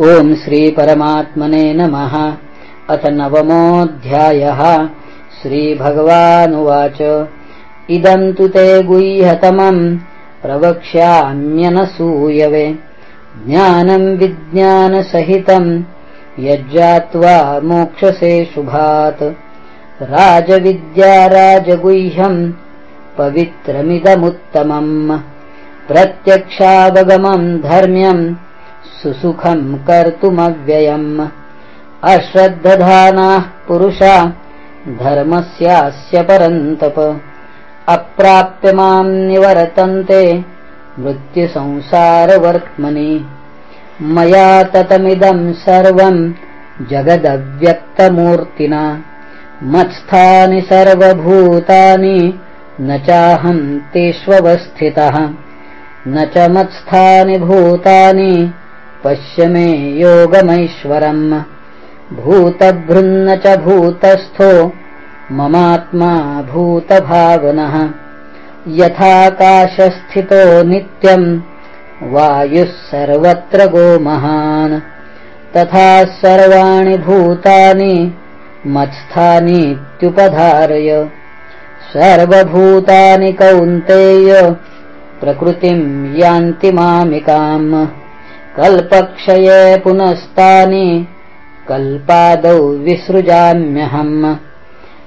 ॐ श्रीपरमात्मने नमः। अथ नवमोऽध्यायः। श्रीभगवानुवाच। इदम् तु ते गुह्यतमम्। प्रवक्ष्याम्यनसूयवे। ज्ञानम् विज्ञानसहितम्। यज्जात्वा मोक्षसे शुभात्। राजविद्या राजगुह्यम्। पवित्रमिदमुत्तमम्। प्रत्यक्षावगमम् धर्म्यम् सुसुखम् कर्तुमव्ययम्। अश्रद्धधानाः पुरुषा धर्मस्यास्य परन्तप। अप्राप्य माम् निवर्तन्ते मृत्युसंसारवर्त्मनि। मया ततमिदम् सर्वम् जगदव्यक्तमूर्तिना। मत्स्थानि सर्वभूतानि न चाहम् तेष्वस्थितः न च मत्स्थानि भूतानि पश्य मे योगमैश्वरम्। भूतभृन्न च भूतस्थो ममात्मा भूतभावनः। यथाकाशस्थितो नित्यम् वायुः सर्वत्र गोमहान्। तथा सर्वाणि भूतानि मत्स्थानीत्युपधारय सर्वभूतानि कौन्तेय प्रकृतिम् यान्ति मामिकाम् कल्पक्षये पुनस्तानि कल्पादौ विसृजाम्यहम्।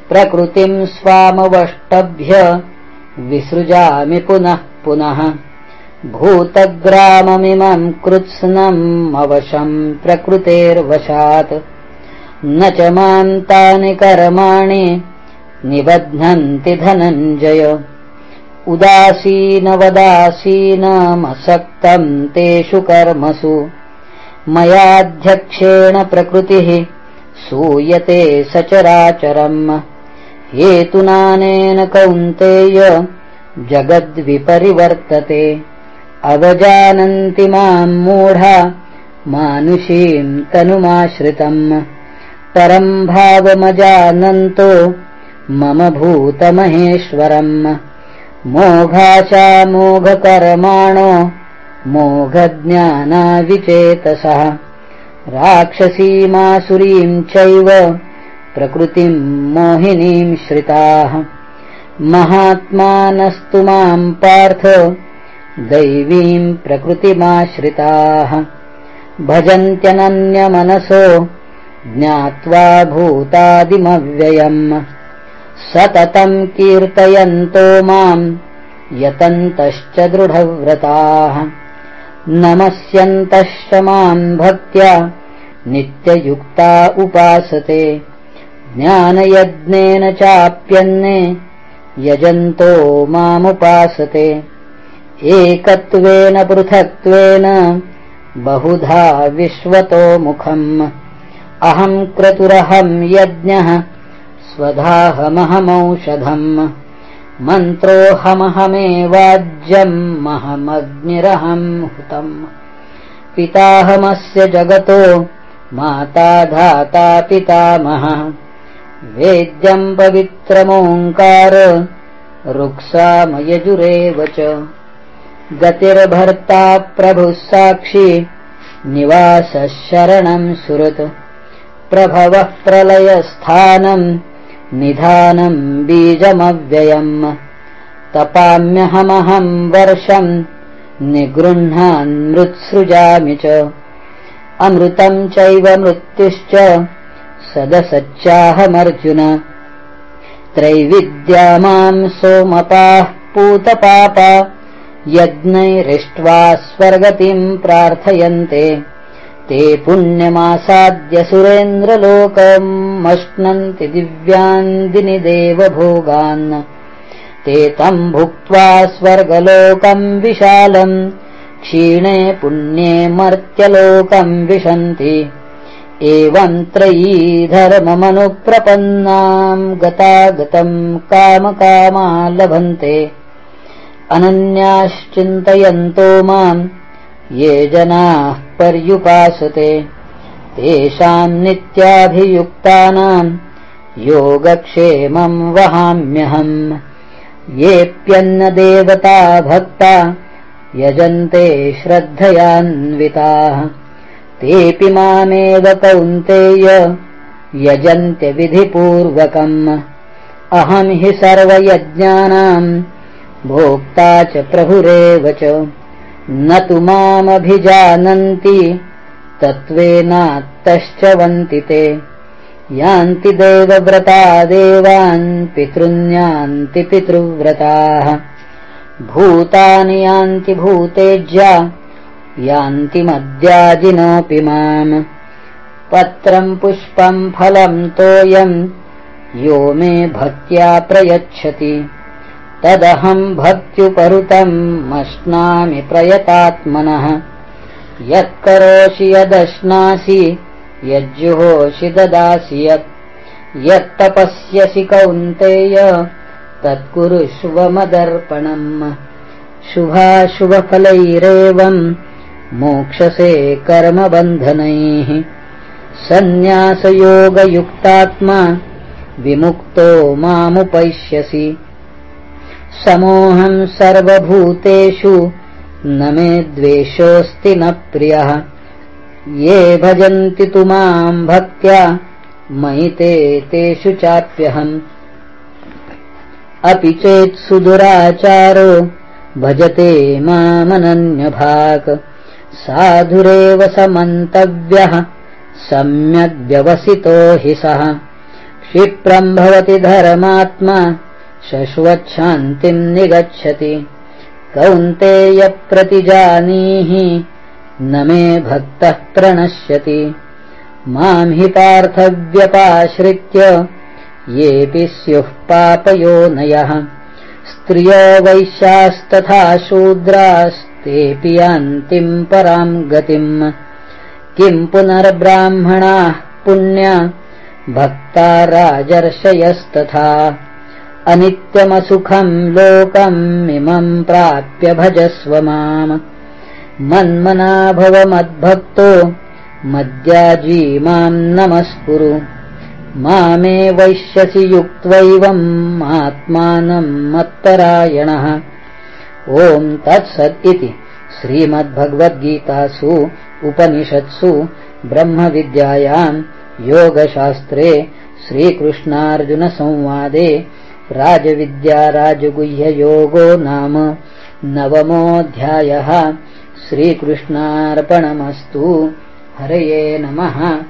प्रकृतिम् स्वामवष्टभ्य विसृजामि पुनः पुनः। भूतग्राममिमम् कृत्स्नम् अवशम् प्रकृतेर्वशात्। न च माम् तानि कर्माणि निबध्नन्ति धनञ्जय उदासीनवदासीनमसक्तम् तेषु कर्मसु। मयाध्यक्षेण प्रकृतिः सूयते सचराचरम्। हेतुनानेन कौन्तेय जगद्विपरिवर्तते। अवजानन्ति माम् मूढा मानुषीम् तनुमाश्रितम्। परम् भावमजानन्तो मम भूतमहेश्वरम् मोघाशामोघकर्माणो मोघज्ञानाविचेतसः। राक्षसीमासुरीम् चैव प्रकृतिम् मोहिनीम् श्रिताः। महात्मानस्तु माम् पार्थ दैवीम् प्रकृतिमाश्रिताः। भजन्त्यनन्यमनसो ज्ञात्वा भूतादिमव्ययम् सततम् कीर्तयन्तो माम् यतन्तश्च दृढव्रताः। नमस्यन्तश्च माम् भक्त्या नित्ययुक्ता उपासते। ज्ञानयज्ञेन चाप्यन्ने यजन्तो मामुपासते। एकत्वेन पृथक्त्वेन बहुधा विश्वतो मुखम्। अहम् क्रतुरहम् यज्ञः स्वधाहमहमौषधम्। मन्त्रोऽहमहमेवाज्यम् महमग्निरहम् हुतम्। पिताहमस्य जगतो माता धाता पितामह। वेद्यम् पवित्रमोङ्कार रुक्सामयजुरेव च। गतिर्भर्ता प्रभुः साक्षी निवासः शरणम् सुरत्। प्रभवः प्रलयस्थानम् निधानम् बीजमव्ययम्। तपाम्यहमहम् वर्षम् निगृह्णान्मृत्सृजामि च। अमृतम् चैव मृत्युश्च सदसच्चाहमर्जुन। त्रैविद्या माम् सोमपाः पूतपापा यज्ञैरिष्ट्वा स्वर्गतिम् प्रार्थयन्ते ते पुण्यमासाद्य सुरेन्द्रलोकम् अश्नन्ति दिव्यान् देवभोगान्। ते तम् भुक्त्वा स्वर्गलोकम् विशालम् क्षीणे पुण्ये मर्त्यलोकम् विशन्ति। एवम् त्रयी धर्ममनुप्रपन्नाम् गतागतम् कामकामा लभन्ते अनन्याश्चिन्तयन्तो माम् ये जनाः पर्युपासते। तेषाम् नित्याभियुक्तानाम् योगक्षेमम् वहाम्यहम्। येऽप्यन्नदेवता भक्ता यजन्ते श्रद्धयान्विताः। तेऽपि मामेव कौन्तेय यजन्त्यविधिपूर्वकम् अहम् हि सर्वयज्ञानाम् भोक्ता च प्रभुरेव च न तु मामभिजानन्ति तत्त्वेनात्तश्च वन्ति ते। यान्ति देवव्रता देवान् पितृन्यान्ति पितृव्रताः। भूतानि यान्ति भूतेज्या यान्ति मद्याजिनोऽपि माम्। पत्रम् पुष्पम् फलम् तोयम् यो मे भक्त्या प्रयच्छति तदहम् भक्त्युपरुतम् मश्नामि प्रयतात्मनः। यत्करोषि यदश्नासि यज्जुहोषि ददासि यत्। यत्तपस्यसि कौन्तेय तत्कुरुष्वमदर्पणम्। शुभाशुभफलैरेवम् मोक्षसे कर्मबन्धनैः। सन्न्यासयोगयुक्तात्मा विमुक्तो मामुपैष्यसि समोऽहम् सर्वभूतेषु न मे द्वेषोऽस्ति न प्रियः। ये भजन्ति तु माम् भक्त्या मयि ते तेषु चाप्यहम्। अपि चेत् सुदुराचारो भजते मामनन्यभाक्। साधुरेव समन्तव्यः सम्यग्व्यवसितो हि सः। क्षिप्रम् भवति धर्मात्मा शश्वच्छान्तिम् निगच्छति। कौन्तेयप्रतिजानीहि न मे भक्तः प्रणश्यति। माम् हि पार्थव्यपाश्रित्य येऽपि स्युः पापयोनयः स्त्रियो वैश्यास्तथा शूद्रास्तेऽपि यान्तिम् पराम् गतिम् किम् पुनर्ब्राह्मणाः पुण्या भक्ता राजर्षयस्तथा अनित्यमसुखम् लोकम् इमम् प्राप्य भजस्व माम्। मन्मना भव मद्भक्तो मद्याजी माम् नमस्कुरु। मामे वैश्यसि युक्त्वैवम् आत्मानम् मत्परायणः ओम् तत्सत् इति श्रीमद्भगवद्गीतासु उपनिषत्सु ब्रह्मविद्यायाम् योगशास्त्रे श्रीकृष्णार्जुनसंवादे राजविद्याराजगुह्ययोगो नाम नवमोऽध्यायः. श्रीकृष्णार्पणमस्तु. हरये नमः